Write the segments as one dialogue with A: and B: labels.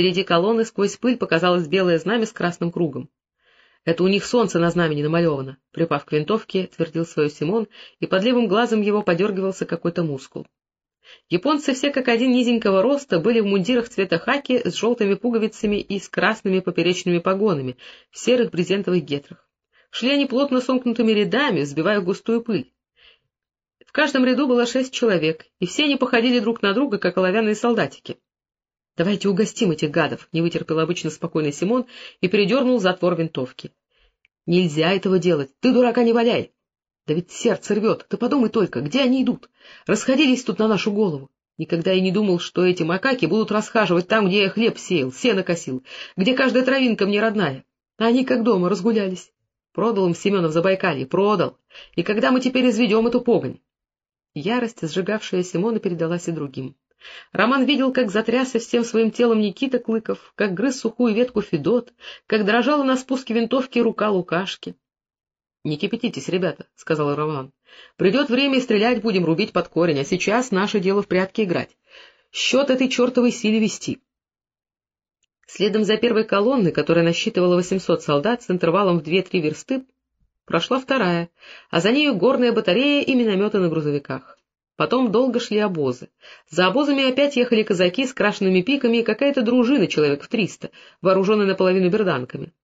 A: Впереди колонны сквозь пыль показалось белое знамя с красным кругом. — Это у них солнце на знамени намалевано, — припав к винтовке, твердил свое Симон, и под левым глазом его подергивался какой-то мускул. Японцы все как один низенького роста были в мундирах цвета хаки с желтыми пуговицами и с красными поперечными погонами в серых брезентовых гетрах. Шли они плотно сомкнутыми рядами, взбивая густую пыль. В каждом ряду было шесть человек, и все они походили друг на друга, как оловянные солдатики. — Давайте угостим этих гадов, — не вытерпел обычно спокойный Симон и передернул затвор винтовки. — Нельзя этого делать, ты дурака не валяй. Да ведь сердце рвет, ты подумай только, где они идут? Расходились тут на нашу голову. Никогда я не думал, что эти макаки будут расхаживать там, где я хлеб сеял, сено косил, где каждая травинка мне родная. А они как дома разгулялись. Продал им Семенов Забайкалье, продал. И когда мы теперь изведем эту погонь? Ярость, сжигавшая Симона, передалась и другим. Роман видел, как затрясся всем своим телом Никита Клыков, как грыз сухую ветку Федот, как дрожала на спуске винтовки рука Лукашки. — Не кипятитесь, ребята, — сказал Роман. — Придет время и стрелять будем, рубить под корень, а сейчас наше дело в прятки играть. Счет этой чертовой силе вести. Следом за первой колонной, которая насчитывала 800 солдат с интервалом в 2-3 версты, Прошла вторая, а за нею горная батарея и минометы на грузовиках. Потом долго шли обозы. За обозами опять ехали казаки с крашенными пиками и какая-то дружина, человек в триста, вооруженная наполовину берданками.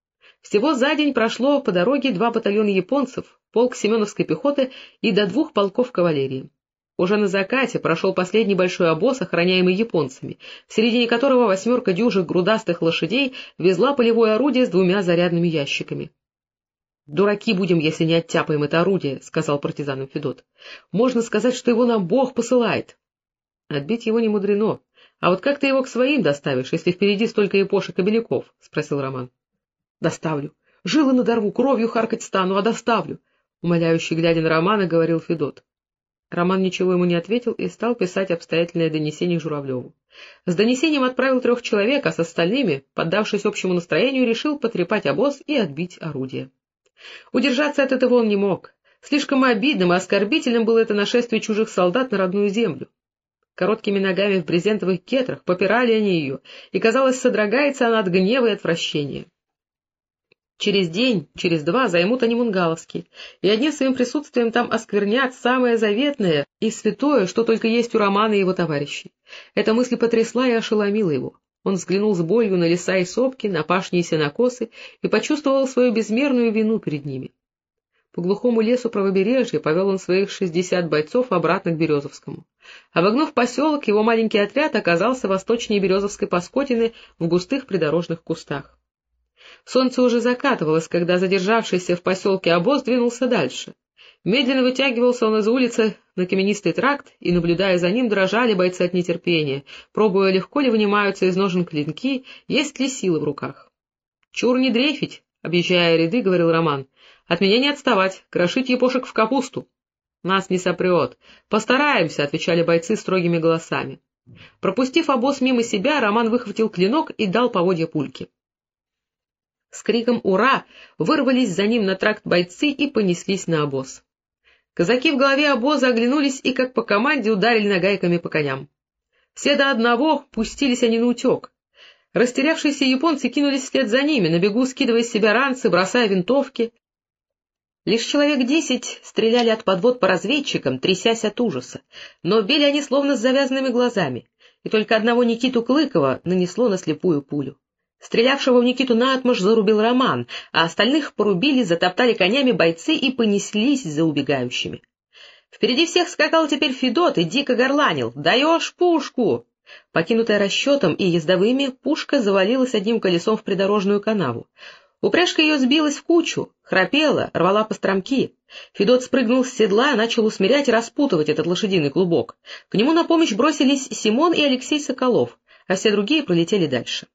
A: Всего за день прошло по дороге два батальона японцев, полк семеновской пехоты и до двух полков кавалерии. Уже на закате прошел последний большой обоз, охраняемый японцами, в середине которого восьмерка дюжих грудастых лошадей везла полевое орудие с двумя зарядными ящиками. — Дураки будем, если не оттяпаем это орудие, — сказал партизанам Федот. — Можно сказать, что его нам Бог посылает. — Отбить его не мудрено. А вот как ты его к своим доставишь, если впереди столько япошек и беляков? — спросил Роман. — Доставлю. Жилы надорву, кровью харкать стану, а доставлю, — умоляющий, глядя на Романа, говорил Федот. Роман ничего ему не ответил и стал писать обстоятельное донесение Журавлеву. С донесением отправил трех человек, а с остальными, поддавшись общему настроению, решил потрепать обоз и отбить орудие. Удержаться от этого он не мог. Слишком обидным и оскорбительным было это нашествие чужих солдат на родную землю. Короткими ногами в брезентовых кетрах попирали они ее, и, казалось, содрогается она от гнева и отвращения. Через день, через два займут они Мунгаловский, и одним своим присутствием там осквернят самое заветное и святое, что только есть у Романа и его товарищей. Эта мысль потрясла и ошеломила его. Он взглянул с болью на леса и сопки, на пашни и сенокосы и почувствовал свою безмерную вину перед ними. По глухому лесу правобережья повел он своих шестьдесят бойцов обратно к Березовскому. Обогнув поселок, его маленький отряд оказался восточнее Березовской Паскотины в густых придорожных кустах. Солнце уже закатывалось, когда задержавшийся в поселке обоз двинулся дальше. Медленно вытягивался он из улицы на каменистый тракт, и, наблюдая за ним, дрожали бойцы от нетерпения, пробуя, легко ли вынимаются из ножен клинки, есть ли силы в руках. — Чур не дрейфить, — объезжая ряды, говорил Роман. — От меня не отставать, крошить епошек в капусту. — Нас не сопрет. Постараемся, — отвечали бойцы строгими голосами. Пропустив обоз мимо себя, Роман выхватил клинок и дал поводья пульки. С криком «Ура!» вырвались за ним на тракт бойцы и понеслись на обоз. Казаки в голове обоза оглянулись и, как по команде, ударили нагайками по коням. Все до одного пустились они на утек. Растерявшиеся японцы кинулись вслед за ними, на бегу скидывая с себя ранцы, бросая винтовки. Лишь человек десять стреляли от подвод по разведчикам, трясясь от ужаса, но били они словно с завязанными глазами, и только одного Никиту Клыкова нанесло на слепую пулю. Стрелявшего в Никиту наотмашь зарубил Роман, а остальных порубили, затоптали конями бойцы и понеслись за убегающими. Впереди всех скакал теперь Федот и дико горланил «Даешь пушку!». Покинутая расчетом и ездовыми, пушка завалилась одним колесом в придорожную канаву. Упряжка ее сбилась в кучу, храпела, рвала постромки. Федот спрыгнул с седла, начал усмирять и распутывать этот лошадиный клубок. К нему на помощь бросились Симон и Алексей Соколов, а все другие пролетели дальше.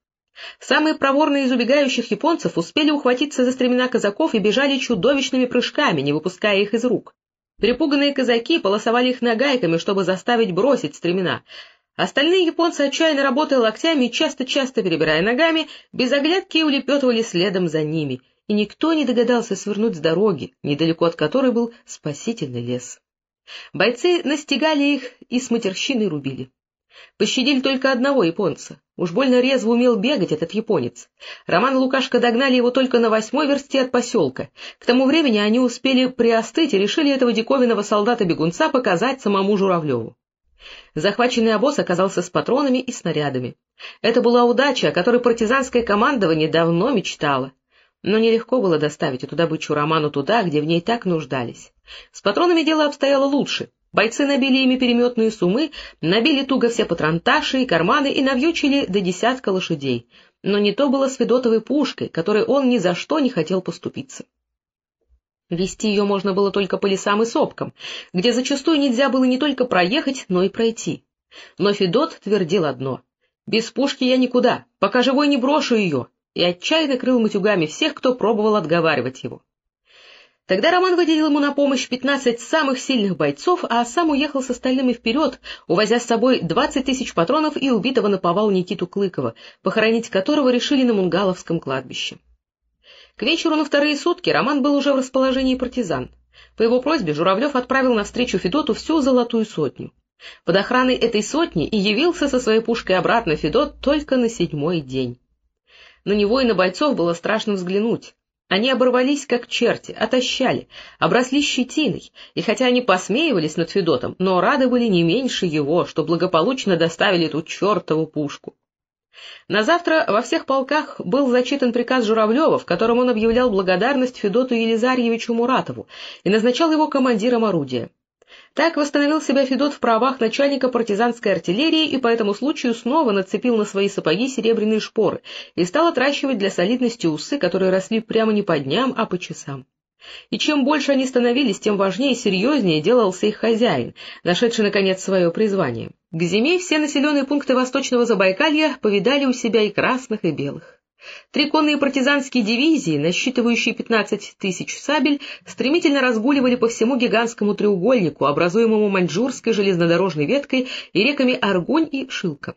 A: Самые проворные из убегающих японцев успели ухватиться за стремена казаков и бежали чудовищными прыжками, не выпуская их из рук. Перепуганные казаки полосовали их нагайками, чтобы заставить бросить стремена. Остальные японцы, отчаянно работая локтями и часто-часто перебирая ногами, без оглядки улепетывали следом за ними, и никто не догадался свернуть с дороги, недалеко от которой был спасительный лес. Бойцы настигали их и с матерщиной рубили. Пощадили только одного японца. Уж больно резво умел бегать этот японец. Роман и Лукашка догнали его только на восьмой версте от поселка. К тому времени они успели приостыть и решили этого диковинного солдата-бегунца показать самому Журавлеву. Захваченный обоз оказался с патронами и снарядами. Это была удача, о которой партизанское командование давно мечтало. Но нелегко было доставить эту добычу Роману туда, где в ней так нуждались. С патронами дело обстояло лучше. Бойцы набили ими переметные сумы, набили туго все патронташи и карманы и навьючили до десятка лошадей. Но не то было с Федотовой пушкой, которой он ни за что не хотел поступиться. Вести ее можно было только по лесам и сопкам, где зачастую нельзя было не только проехать, но и пройти. Но Федот твердил одно — «Без пушки я никуда, пока живой не брошу ее», и отчаянно крыл матюгами всех, кто пробовал отговаривать его. Тогда Роман выделил ему на помощь пятнадцать самых сильных бойцов, а сам уехал с остальными вперед, увозя с собой двадцать тысяч патронов и убитого на повал Никиту Клыкова, похоронить которого решили на Мунгаловском кладбище. К вечеру на вторые сутки Роман был уже в расположении партизан. По его просьбе Журавлев отправил навстречу Федоту всю золотую сотню. Под охраной этой сотни и явился со своей пушкой обратно Федот только на седьмой день. На него и на бойцов было страшно взглянуть. Они оборвались, как черти, отощали, обросли щетиной, и хотя они посмеивались над Федотом, но рады были не меньше его, что благополучно доставили эту чертову пушку. На завтра во всех полках был зачитан приказ Журавлева, в котором он объявлял благодарность Федоту Елизарьевичу Муратову и назначал его командиром орудия. Так восстановил себя Федот в правах начальника партизанской артиллерии и по этому случаю снова нацепил на свои сапоги серебряные шпоры и стал отращивать для солидности усы, которые росли прямо не по дням, а по часам. И чем больше они становились, тем важнее и серьезнее делался их хозяин, нашедший, наконец, свое призвание. К зиме все населенные пункты Восточного Забайкалья повидали у себя и красных, и белых. Три конные партизанские дивизии, насчитывающие 15 тысяч сабель, стремительно разгуливали по всему гигантскому треугольнику, образуемому Маньчжурской железнодорожной веткой и реками Аргунь и Шилка.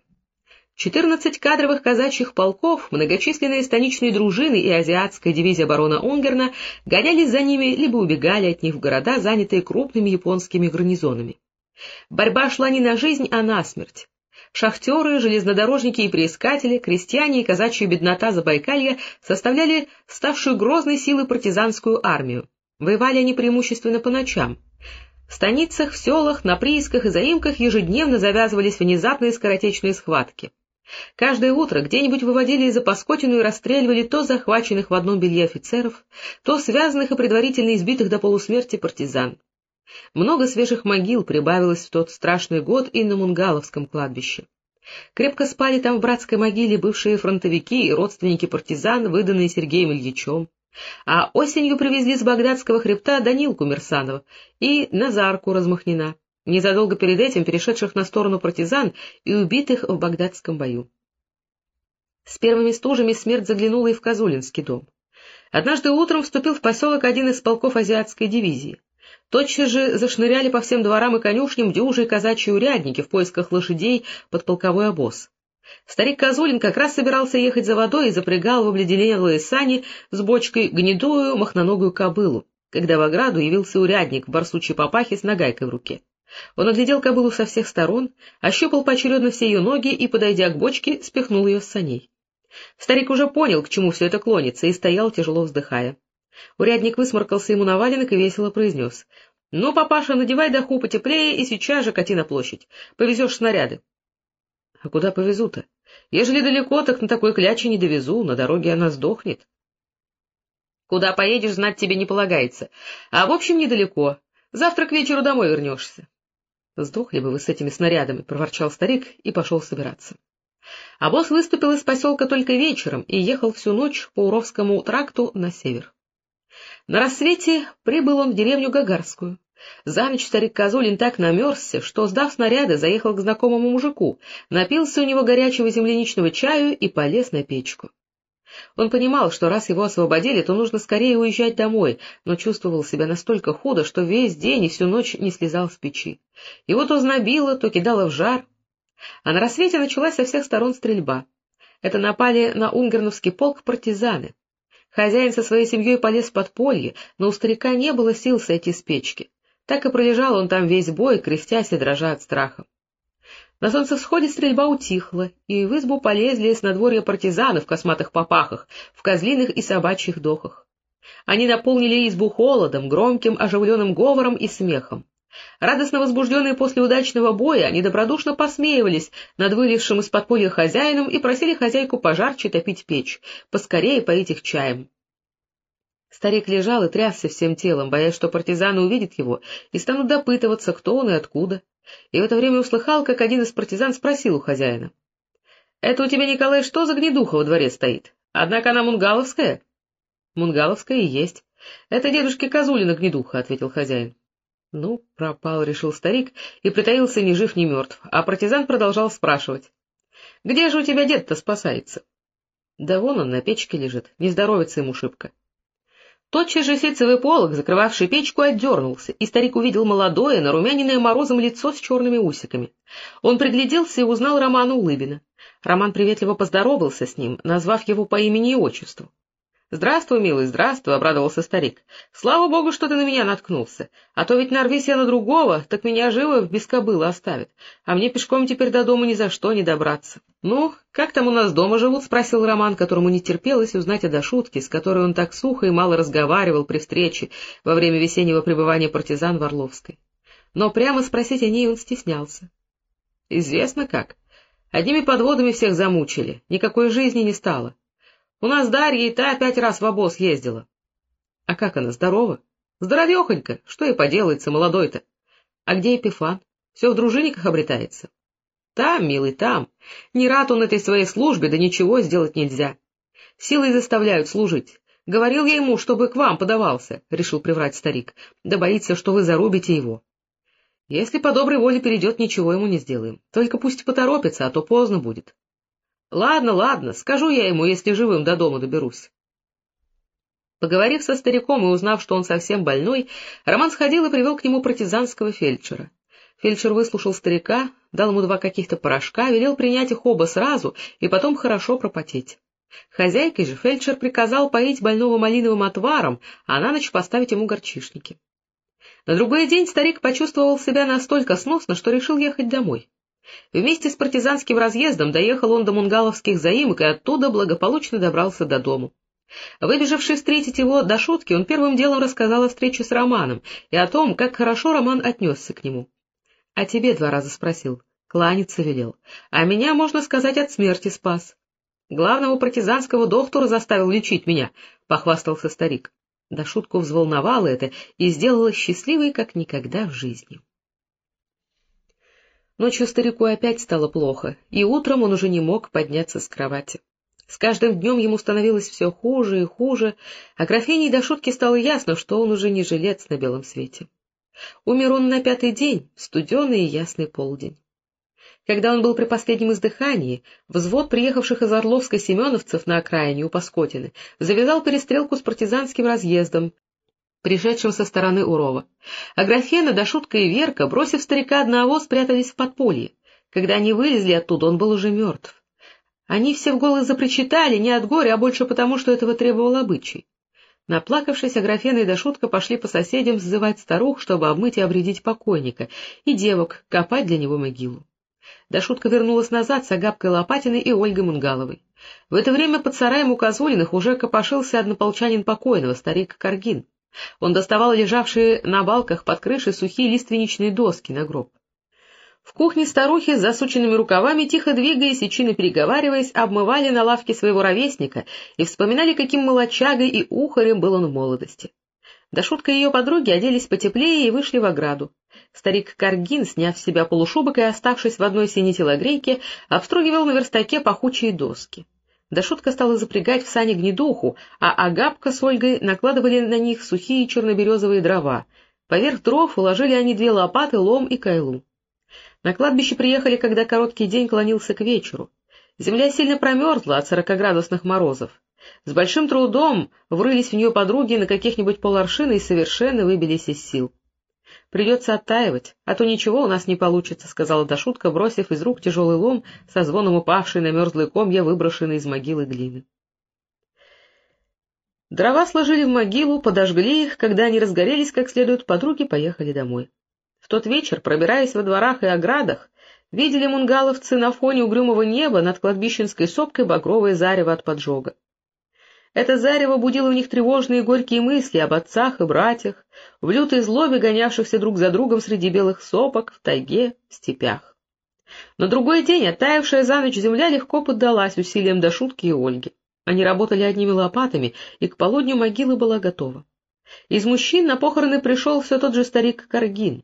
A: Четырнадцать кадровых казачьих полков, многочисленные станичные дружины и азиатская дивизия барона Унгерна гонялись за ними либо убегали от них в города, занятые крупными японскими гарнизонами. Борьба шла не на жизнь, а на смерть. Шахтеры, железнодорожники и приискатели, крестьяне и казачья беднота Забайкалья составляли ставшую грозной силой партизанскую армию. Воевали они преимущественно по ночам. В станицах, в селах, на приисках и заимках ежедневно завязывались внезапные скоротечные схватки. Каждое утро где-нибудь выводили из-за и расстреливали то захваченных в одном белье офицеров, то связанных и предварительно избитых до полусмерти партизан. Много свежих могил прибавилось в тот страшный год и на Мунгаловском кладбище. Крепко спали там в братской могиле бывшие фронтовики и родственники партизан, выданные Сергеем Ильичем. А осенью привезли с Багдадского хребта Данилку Мерсанова и Назарку Размахнина незадолго перед этим перешедших на сторону партизан и убитых в багдадском бою. С первыми стужами смерть заглянула и в Козулинский дом. Однажды утром вступил в поселок один из полков азиатской дивизии. Тотчас же зашныряли по всем дворам и конюшням дюжие казачьи урядники в поисках лошадей под полковой обоз. Старик Козулин как раз собирался ехать за водой и запрягал в обледенелые сани с бочкой гнедую махноногую кобылу, когда в ограду явился урядник в барсучьей папахе с нагайкой в руке. Он оглядел кобылу со всех сторон, ощупал поочередно все ее ноги и, подойдя к бочке, спихнул ее с саней. Старик уже понял, к чему все это клонится, и стоял, тяжело вздыхая. Урядник высморкался ему на валенок и весело произнес. — Ну, папаша, надевай даху потеплее и сейчас же кати на площадь. Повезешь снаряды. — А куда повезу-то? Ежели далеко, так на такой кляче не довезу, на дороге она сдохнет. — Куда поедешь, знать тебе не полагается. А в общем, недалеко. Завтра к вечеру домой вернешься. — Сдохли бы вы с этими снарядами, — проворчал старик и пошел собираться. А выступил из поселка только вечером и ехал всю ночь по Уровскому тракту на север. На рассвете прибыл он в деревню Гагарскую. За ночь старик Козулин так намерзся, что, сдав снаряды, заехал к знакомому мужику, напился у него горячего земляничного чаю и полез на печку. Он понимал, что раз его освободили, то нужно скорее уезжать домой, но чувствовал себя настолько худо, что весь день и всю ночь не слезал с печи. Его то знобило, то кидало в жар. А на рассвете началась со всех сторон стрельба. Это напали на унгерновский полк партизаны. Хозяин со своей семьей полез в подполье, но у старика не было сил сойти с печки. Так и пролежал он там весь бой, крестясь и дрожа от страха. На солнцевсходе стрельба утихла, и в избу полезли с надворья партизаны в косматых попахах, в козлиных и собачьих дохах. Они наполнили избу холодом, громким оживленным говором и смехом. Радостно возбужденные после удачного боя, они добродушно посмеивались над вылезшим из подполья хозяином и просили хозяйку пожарче топить печь, поскорее поить их чаем. Старик лежал и трясся всем телом, боясь, что партизаны увидят его и станут допытываться, кто он и откуда. И в это время услыхал, как один из партизан спросил у хозяина. — Это у тебя, Николай, что за гнедуха во дворе стоит? Однако она мунгаловская? — Мунгаловская и есть. — Это дедушки Козулина гнедуха, — ответил хозяин. Ну, пропал, — решил старик, и притаился ни жив, ни мертв, а партизан продолжал спрашивать. — Где же у тебя дед-то спасается? — Да вон он на печке лежит, не здоровится ему шибко. Тотчас же ситцевый полог, закрывавший печку, отдернулся, и старик увидел молодое, нарумяненное морозом лицо с черными усиками. Он пригляделся и узнал Романа Улыбина. Роман приветливо поздоровался с ним, назвав его по имени и отчеству. — Здравствуй, милый, здравствуй, — обрадовался старик. — Слава богу, что ты на меня наткнулся. А то ведь нарвись я на другого, так меня живо без кобылы оставят. А мне пешком теперь до дома ни за что не добраться. — Ну, как там у нас дома живут? — спросил Роман, которому не терпелось узнать о дошутке, с которой он так сухо и мало разговаривал при встрече во время весеннего пребывания партизан в Орловской. Но прямо спросить о ней он стеснялся. — Известно как. Одними подводами всех замучили, никакой жизни не стало. У нас Дарья и та пять раз в обоз ездила. — А как она, здорова? — Здоровехонько, что и поделается, молодой-то. — А где Епифан? Все в дружинниках обретается. — Там, милый, там. Не рад он этой своей службе, да ничего сделать нельзя. Силой заставляют служить. Говорил я ему, чтобы к вам подавался, — решил приврать старик, — да боится, что вы зарубите его. Если по доброй воле перейдет, ничего ему не сделаем. Только пусть поторопится, а то поздно будет. Ладно, ладно, скажу я ему, если живым до дома доберусь. Поговорив со стариком и узнав, что он совсем больной, Роман сходил и привел к нему партизанского фельдшера. Фельдшер выслушал старика, дал ему два каких-то порошка, велел принять их оба сразу и потом хорошо пропотеть. Хозяйкой же фельдшер приказал поить больного малиновым отваром, а на ночь поставить ему горчишники. На другой день старик почувствовал себя настолько сносно, что решил ехать домой. Вместе с партизанским разъездом доехал он до мунгаловских заимок и оттуда благополучно добрался до дому. Выбежавший встретить его до шутки, он первым делом рассказал о встрече с Романом и о том, как хорошо Роман отнесся к нему. — А тебе два раза спросил, кланяться велел, а меня, можно сказать, от смерти спас. Главного партизанского доктора заставил лечить меня, — похвастался старик. Да шутку взволновало это и сделало счастливой, как никогда в жизни. Ночью старику опять стало плохо, и утром он уже не мог подняться с кровати. С каждым днем ему становилось все хуже и хуже, а графине до шутки стало ясно, что он уже не жилец на белом свете. Умер он на пятый день, студеный и ясный полдень. Когда он был при последнем издыхании, взвод приехавших из Орловской семеновцев на окраине у Паскотины завязал перестрелку с партизанским разъездом, пришедшим со стороны Урова. А Графена, Дашутка и Верка, бросив старика одного, спрятались в подполье. Когда они вылезли оттуда, он был уже мертв. Они все в голос запричитали, не от горя, а больше потому, что этого требовал обычай. Наплакавшись, Аграфена и Дашутка пошли по соседям сзывать старух, чтобы обмыть и обредить покойника, и девок копать для него могилу. Дашутка вернулась назад с Агапкой Лопатиной и Ольгой Мунгаловой. В это время под сараем у Козулиных уже копошился однополчанин покойного, старик Каргин. Он доставал лежавшие на балках под крышей сухие лиственничные доски на гроб. В кухне старухи с засученными рукавами, тихо двигаясь и чинно переговариваясь, обмывали на лавке своего ровесника и вспоминали, каким молочагой и ухарем был он в молодости. Да шутка ее подруги оделись потеплее и вышли в ограду. Старик Каргин, сняв с себя полушубок и оставшись в одной синей телогрейке, обстругивал на верстаке пахучие доски. Да шутка стала запрягать в сани гнедуху, а Агапка с Ольгой накладывали на них сухие черноберезовые дрова. Поверх дров уложили они две лопаты, лом и кайлу. На кладбище приехали, когда короткий день клонился к вечеру. Земля сильно промерзла от сорокоградусных морозов. С большим трудом врылись в нее подруги на каких-нибудь поларшины и совершенно выбились из сил. — Придется оттаивать, а то ничего у нас не получится, — сказала Дашутка, бросив из рук тяжелый лом, со звоном упавший на мерзлые комья, выброшенный из могилы глины. Дрова сложили в могилу, подожгли их, когда они разгорелись как следует, подруги поехали домой. В тот вечер, пробираясь во дворах и оградах, видели мунгаловцы на фоне угрюмого неба над кладбищенской сопкой багровое зарево от поджога. Это зарево будило в них тревожные и горькие мысли об отцах и братьях, в лютой злобе гонявшихся друг за другом среди белых сопок, в тайге, в степях. На другой день оттаившая за ночь земля легко поддалась усилиям до шутки и Ольги. Они работали одними лопатами, и к полудню могила была готова. Из мужчин на похороны пришел все тот же старик Каргин.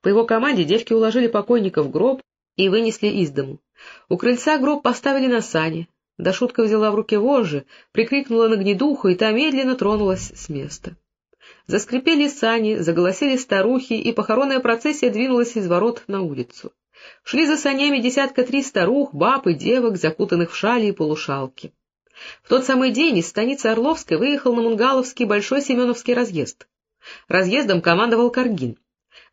A: По его команде девки уложили покойника в гроб и вынесли из дому. У крыльца гроб поставили на сани. Дашутка взяла в руки вожжи, прикрикнула на гнедуху, и та медленно тронулась с места. Заскрипели сани, заголосили старухи, и похоронная процессия двинулась из ворот на улицу. Шли за санями десятка три старух, баб и девок, закутанных в шали и полушалки. В тот самый день из станицы Орловской выехал на Мунгаловский Большой Семеновский разъезд. Разъездом командовал Каргин.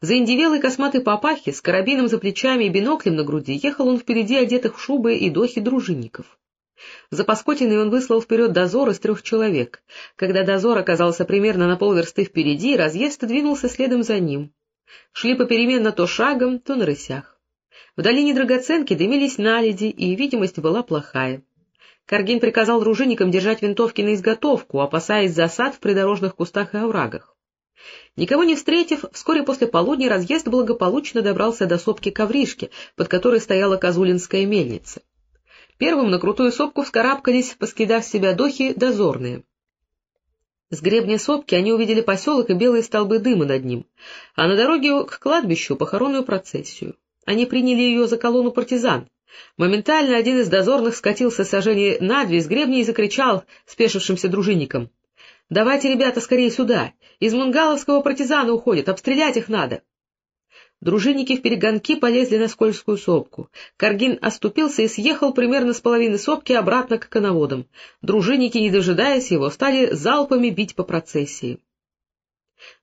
A: За индивелой косматой папахи с карабином за плечами и биноклем на груди ехал он впереди одетых в шубы и дохи дружинников. За Паскотиной он выслал вперед дозор из трех человек. Когда дозор оказался примерно на полверсты впереди, разъезд двинулся следом за ним. Шли попеременно то шагом, то на рысях. В долине драгоценки дымились наледи, и видимость была плохая. Каргин приказал дружинникам держать винтовки на изготовку, опасаясь засад в придорожных кустах и оврагах. Никого не встретив, вскоре после полудня разъезд благополучно добрался до сопки Ковришки, под которой стояла Козулинская мельница. Первым на крутую сопку вскарабкались, поскидав с себя дохи, дозорные. С гребня сопки они увидели поселок и белые столбы дыма над ним, а на дороге к кладбищу — похоронную процессию. Они приняли ее за колонну партизан. Моментально один из дозорных скатился сожжение на две с гребня и закричал спешившимся дружинникам. — Давайте, ребята, скорее сюда! Из мунгаловского партизана уходят, обстрелять их надо! Дружинники в перегонки полезли на скользкую сопку. Каргин оступился и съехал примерно с половины сопки обратно к коноводам. Дружинники, не дожидаясь его, стали залпами бить по процессии.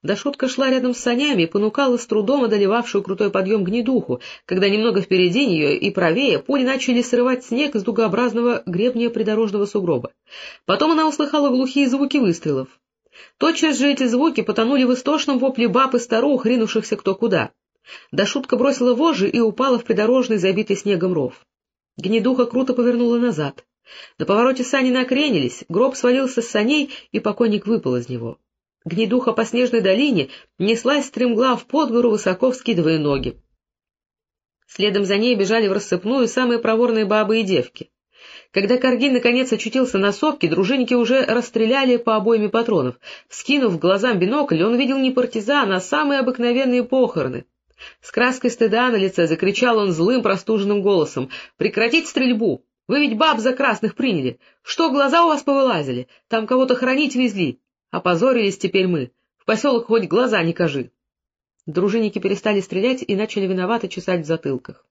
A: Дашутка шла рядом с санями и понукала с трудом одолевавшую крутой подъем гнедуху, когда немного впереди нее и правее пули начали срывать снег из дугообразного гребня придорожного сугроба. Потом она услыхала глухие звуки выстрелов. Тотчас же эти звуки потонули в истошном вопле баб и старух, ринувшихся кто куда. Да шутка бросила вожжи и упала в придорожный, забитый снегом ров. Гнедуха круто повернула назад. На повороте сани накренились, гроб свалился с саней, и покойник выпал из него. Гнедуха по снежной долине неслась стремглав под гору, высоко вскидывая ноги. Следом за ней бежали в рассыпную самые проворные бабы и девки. Когда Каргин наконец очутился на сопке, дружинники уже расстреляли по обойме патронов. Скинув глазам бинокль, он видел не партизан, а самые обыкновенные похороны. С краской стыда на лице закричал он злым простуженным голосом. — Прекратить стрельбу! Вы ведь баб за красных приняли! Что, глаза у вас повылазили? Там кого-то хранить везли! Опозорились теперь мы! В поселок хоть глаза не кажи! Дружинники перестали стрелять и начали виновато чесать в затылках.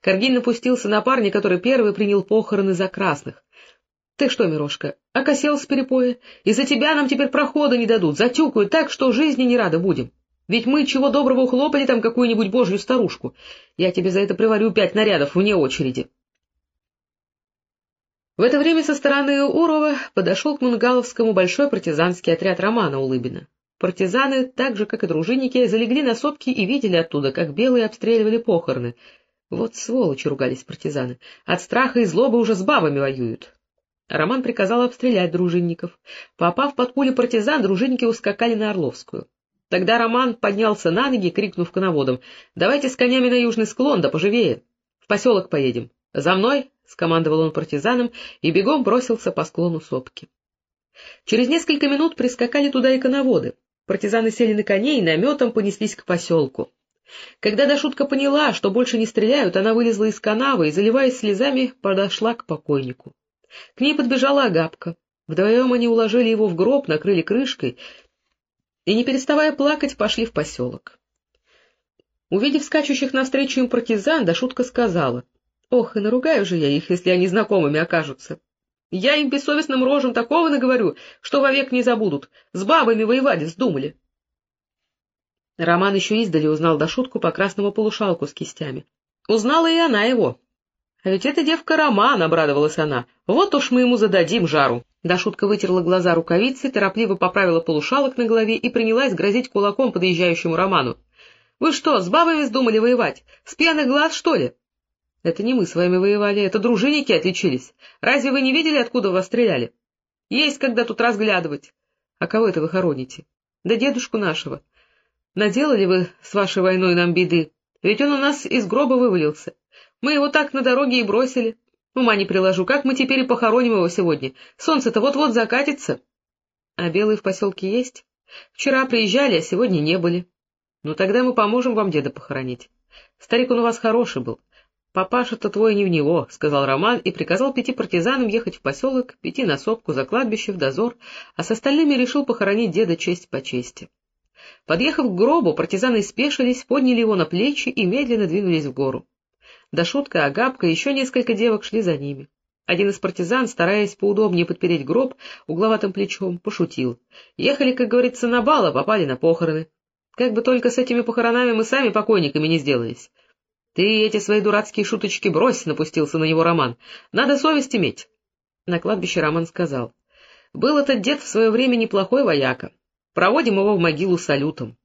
A: Каргин напустился на парня, который первый принял похороны за красных. — Ты что, Мирошка, окосел с перепоя? Из-за тебя нам теперь прохода не дадут, затюкают так, что жизни не рады будем. Ведь мы чего доброго ухлопали там какую-нибудь божью старушку. Я тебе за это приварю пять нарядов вне очереди. В это время со стороны Урова подошел к Мунгаловскому большой партизанский отряд Романа Улыбина. Партизаны, так же, как и дружинники, залегли на сопки и видели оттуда, как белые обстреливали похороны. Вот сволочи, ругались партизаны, от страха и злобы уже с бабами воюют. Роман приказал обстрелять дружинников. Попав под пули партизан, дружинники ускакали на Орловскую. Тогда Роман поднялся на ноги, крикнув коноводом, — Давайте с конями на южный склон, да поживее. В поселок поедем. — За мной! — скомандовал он партизанам и бегом бросился по склону сопки. Через несколько минут прискакали туда и коноводы. Партизаны сели на коней и наметом понеслись к поселку. Когда Дашутка поняла, что больше не стреляют, она вылезла из канавы и, заливаясь слезами, подошла к покойнику. К ней подбежала Агапка. Вдвоем они уложили его в гроб, накрыли крышкой и, не переставая плакать, пошли в поселок. Увидев скачущих навстречу им партизан, да шутка сказала, — Ох, и наругаю же я их, если они знакомыми окажутся. Я им бессовестным рожем такого наговорю, что вовек не забудут. С бабами воевать вздумали. Роман еще издали узнал Дашутку по красному полушалку с кистями. Узнала и она его. — А ведь эта девка Роман, — обрадовалась она, — вот уж мы ему зададим жару. Дашутка вытерла глаза рукавицей, торопливо поправила полушалок на голове и принялась грозить кулаком подъезжающему Роману. — Вы что, с бабами вздумали воевать? С пьяных глаз, что ли? — Это не мы с вами воевали, это дружинники отличились. Разве вы не видели, откуда вас стреляли? — Есть когда тут разглядывать. — А кого это вы хороните? — Да дедушку нашего. Наделали вы с вашей войной нам беды, ведь он у нас из гроба вывалился. Мы его так на дороге и бросили. Ума не приложу, как мы теперь и похороним его сегодня? Солнце-то вот-вот закатится. А белые в поселке есть? Вчера приезжали, а сегодня не были. Ну, тогда мы поможем вам деда похоронить. Старик он у вас хороший был. Папаша-то твой не в него, — сказал Роман и приказал пяти партизанам ехать в поселок, пяти на сопку, за кладбище, в дозор, а с остальными решил похоронить деда честь по чести. Подъехав к гробу, партизаны спешились, подняли его на плечи и медленно двинулись в гору. Да шутка, Агапка и еще несколько девок шли за ними. Один из партизан, стараясь поудобнее подпереть гроб угловатым плечом, пошутил. Ехали, как говорится, на бал, а попали на похороны. Как бы только с этими похоронами мы сами покойниками не сделались. — Ты эти свои дурацкие шуточки брось, — напустился на него Роман. — Надо совесть иметь. На кладбище Роман сказал. — Был этот дед в свое время неплохой вояка. Проводим его в могилу салютом.